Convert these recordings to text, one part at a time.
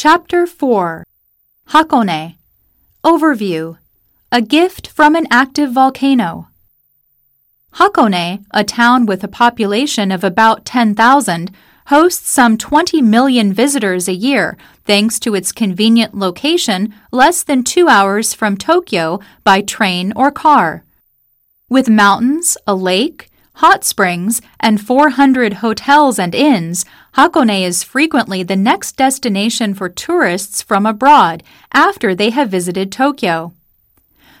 Chapter 4 Hakone Overview A gift from an active volcano. Hakone, a town with a population of about 10,000, hosts some 20 million visitors a year thanks to its convenient location less than two hours from Tokyo by train or car. With mountains, a lake, hot springs, and 400 hotels and inns, Hakone is frequently the next destination for tourists from abroad after they have visited Tokyo.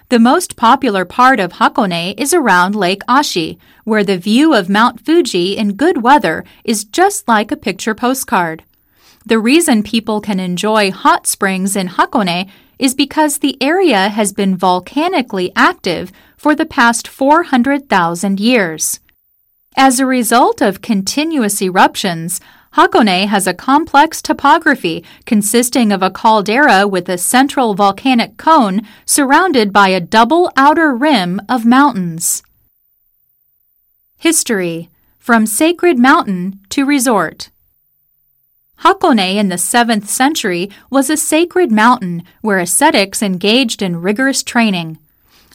The most popular part of Hakone is around Lake Ashi, where the view of Mount Fuji in good weather is just like a picture postcard. The reason people can enjoy hot springs in Hakone is because the area has been volcanically active for the past 400,000 years. As a result of continuous eruptions, Hakone has a complex topography consisting of a caldera with a central volcanic cone surrounded by a double outer rim of mountains. History From Sacred Mountain to Resort Hakone in the 7th century was a sacred mountain where ascetics engaged in rigorous training.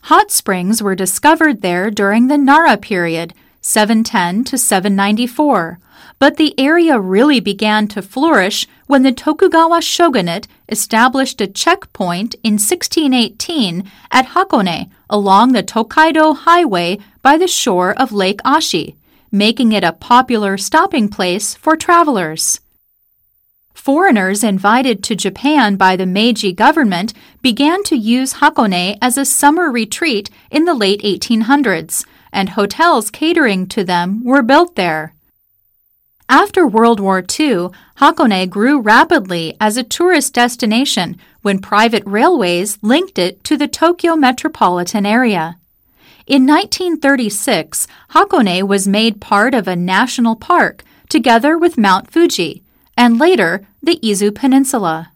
Hot springs were discovered there during the Nara period, 710 to 794 but the area really began to flourish when the Tokugawa shogunate established a checkpoint in 1618 at Hakone along the Tokaido Highway by the shore of Lake Ashi, making it a popular stopping place for travelers. Foreigners invited to Japan by the Meiji government began to use Hakone as a summer retreat in the late 1800s, and hotels catering to them were built there. After World War II, Hakone grew rapidly as a tourist destination when private railways linked it to the Tokyo metropolitan area. In 1936, Hakone was made part of a national park together with Mount Fuji and later the Izu Peninsula.